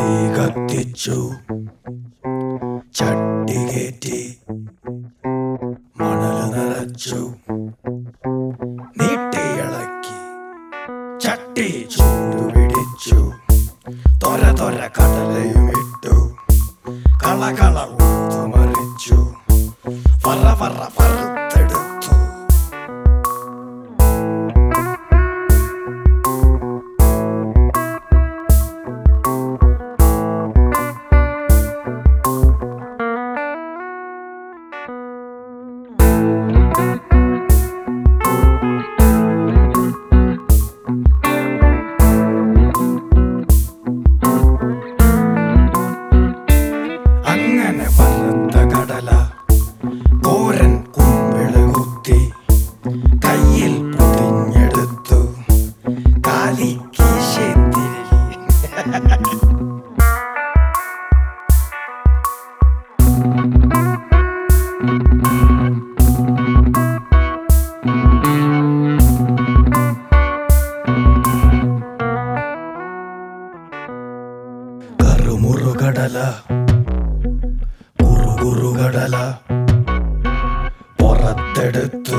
തീ കത്തിച്ചു. ചട്ടി കയറ്റി മണൽ നിറച്ചു. നീട്ടിയിളക്കി ചട്ടി ചൂട് പിടിച്ചു. തൊര തൊര കടലയും ഇട്ടു. കള കള മറിച്ചു. പറ പറ പറുത്തെടുത്തു കോരൻ കുമ്പിൾ കുത്തി കയ്യിൽ പൊതിഞ്ഞെടുത്തു കാലി കീശെത്തിരി കറുമുറു പുറത്തെടുത്തു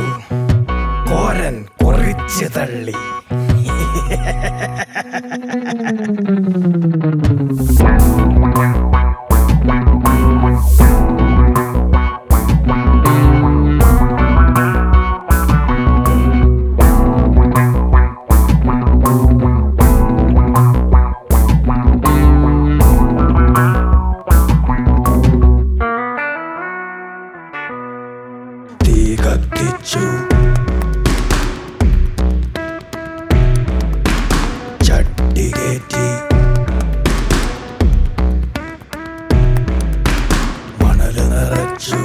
കോരൻ കുറിച്ച് തള്ളി. சட்டிகேட்டி மணல் நிறச்சு